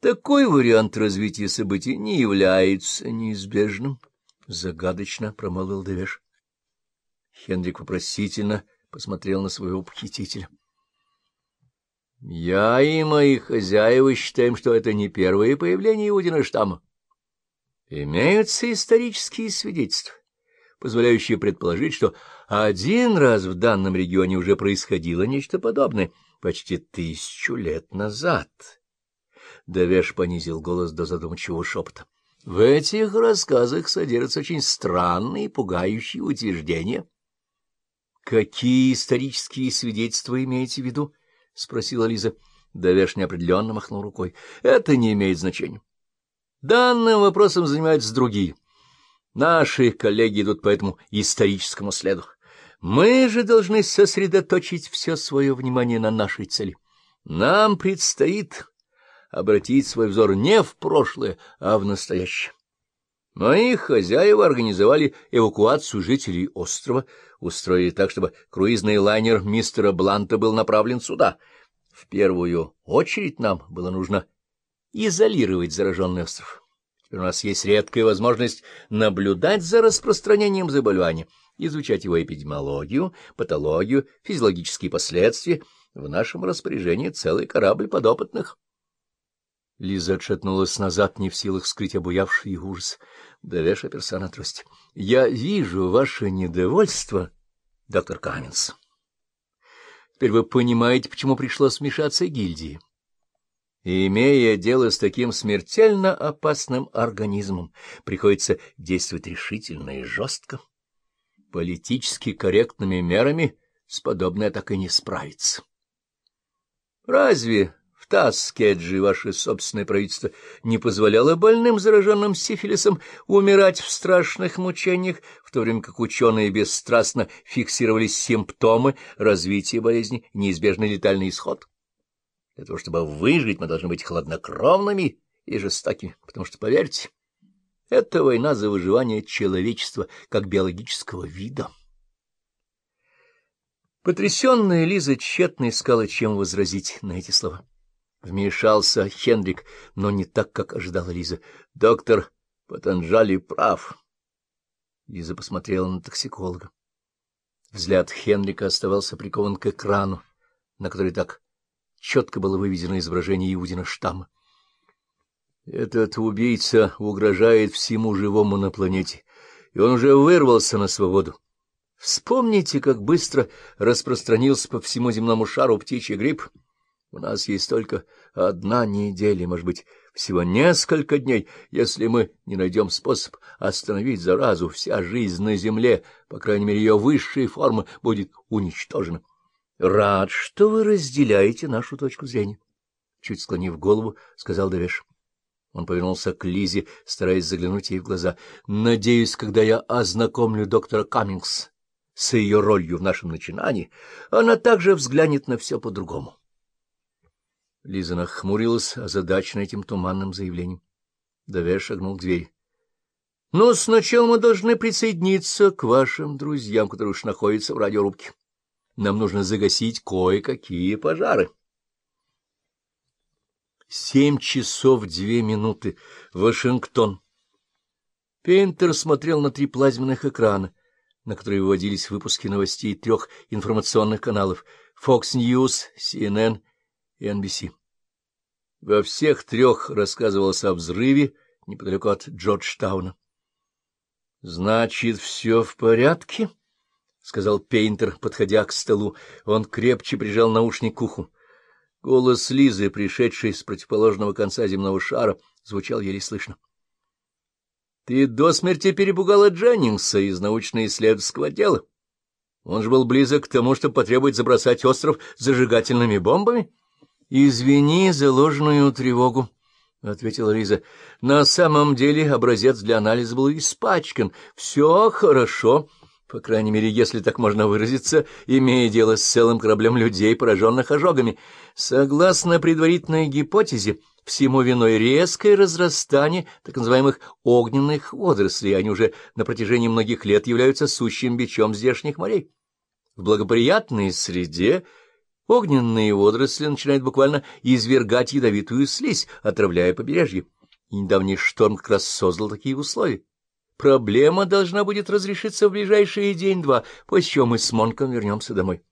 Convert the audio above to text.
Такой вариант развития событий не является неизбежным, — загадочно промолвил Девеш. Хендрик вопросительно посмотрел на своего похитителя. — Я и мои хозяева считаем, что это не первое появление Иудина штамма. Имеются исторические свидетельства, позволяющие предположить, что один раз в данном регионе уже происходило нечто подобное почти тысячу лет назад. Давеш понизил голос до задумчивого шепота. В этих рассказах содержатся очень странные и пугающие утверждения. — Какие исторические свидетельства имеете в виду? — спросила Лиза. Давеш неопределенно махнул рукой. — Это не имеет значения. Данным вопросом занимаются другие. Наши коллеги идут по этому историческому следу. Мы же должны сосредоточить все свое внимание на нашей цели. Нам предстоит обратить свой взор не в прошлое, а в настоящее. Мои хозяева организовали эвакуацию жителей острова, устроили так, чтобы круизный лайнер мистера Бланта был направлен сюда. В первую очередь нам было нужно изолировать зараженный остров. Теперь у нас есть редкая возможность наблюдать за распространением заболевания, изучать его эпидемиологию, патологию, физиологические последствия. В нашем распоряжении целый корабль подопытных. Лиза отшатнулась назад, не в силах скрыть обуявший ужас. Давеш оперся на трость. — Я вижу ваше недовольство, доктор Каменс. Теперь вы понимаете, почему пришлось смешаться гильдии. Имея дело с таким смертельно опасным организмом, приходится действовать решительно и жестко. Политически корректными мерами с подобное так и не справиться. Разве в Таскеджи ваше собственное правительство не позволяло больным, зараженным сифилисом, умирать в страшных мучениях, в то время как ученые бесстрастно фиксировали симптомы развития болезни неизбежный летальный исход? Для того, чтобы выжить, мы должны быть хладнокровными и жестокими, потому что, поверьте, это война за выживание человечества как биологического вида. Потрясенная Лиза тщетно искала, чем возразить на эти слова. Вмешался Хендрик, но не так, как ожидала Лиза. Доктор Патанжали прав. Лиза посмотрела на токсиколога. Взгляд Хенрика оставался прикован к экрану, на который так четко было выведено изображение Иудина штамма. Этот убийца угрожает всему живому на планете, и он уже вырвался на свободу. Вспомните, как быстро распространился по всему земному шару птичий грипп. У нас есть только одна неделя, может быть, всего несколько дней. Если мы не найдем способ остановить заразу, вся жизнь на Земле, по крайней мере, ее высшая форма, будет уничтожена. — Рад, что вы разделяете нашу точку зрения. Чуть склонив голову, сказал Давеш. Он повернулся к Лизе, стараясь заглянуть ей в глаза. — Надеюсь, когда я ознакомлю доктора Каммингс с ее ролью в нашем начинании, она также взглянет на все по-другому. Лиза нахмурилась, озадачена этим туманным заявлением. Давеш шагнул к двери. — Но сначала мы должны присоединиться к вашим друзьям, которые уж находятся в радиорубке. Нам нужно загасить кое-какие пожары. Семь часов две минуты. Вашингтон. Пейнтер смотрел на три плазменных экрана, на которые выводились выпуски новостей трех информационных каналов — Fox News, CNN и NBC. Во всех трех рассказывалось о взрыве неподалеку от Джорджтауна. — Значит, все в порядке? —— сказал Пейнтер, подходя к столу. Он крепче прижал наушник к уху. Голос Лизы, пришедшей с противоположного конца земного шара, звучал еле слышно. — Ты до смерти перепугала Дженнингса из научно-исследовательского дела. Он же был близок к тому, чтобы потребовать забросать остров зажигательными бомбами. — Извини за ложную тревогу, — ответила Лиза. — На самом деле образец для анализа был испачкан. Все хорошо. По крайней мере, если так можно выразиться, имея дело с целым кораблем людей, пораженных ожогами. Согласно предварительной гипотезе, всему виной резкое разрастание так называемых огненных водорослей. Они уже на протяжении многих лет являются сущим бичом здешних морей. В благоприятной среде Огненные водоросли начинают буквально извергать ядовитую слизь, отравляя побережье. И недавний шторм как раз создал такие условия. Проблема должна будет разрешиться в ближайшие день-два, после чего мы с Монком вернемся домой.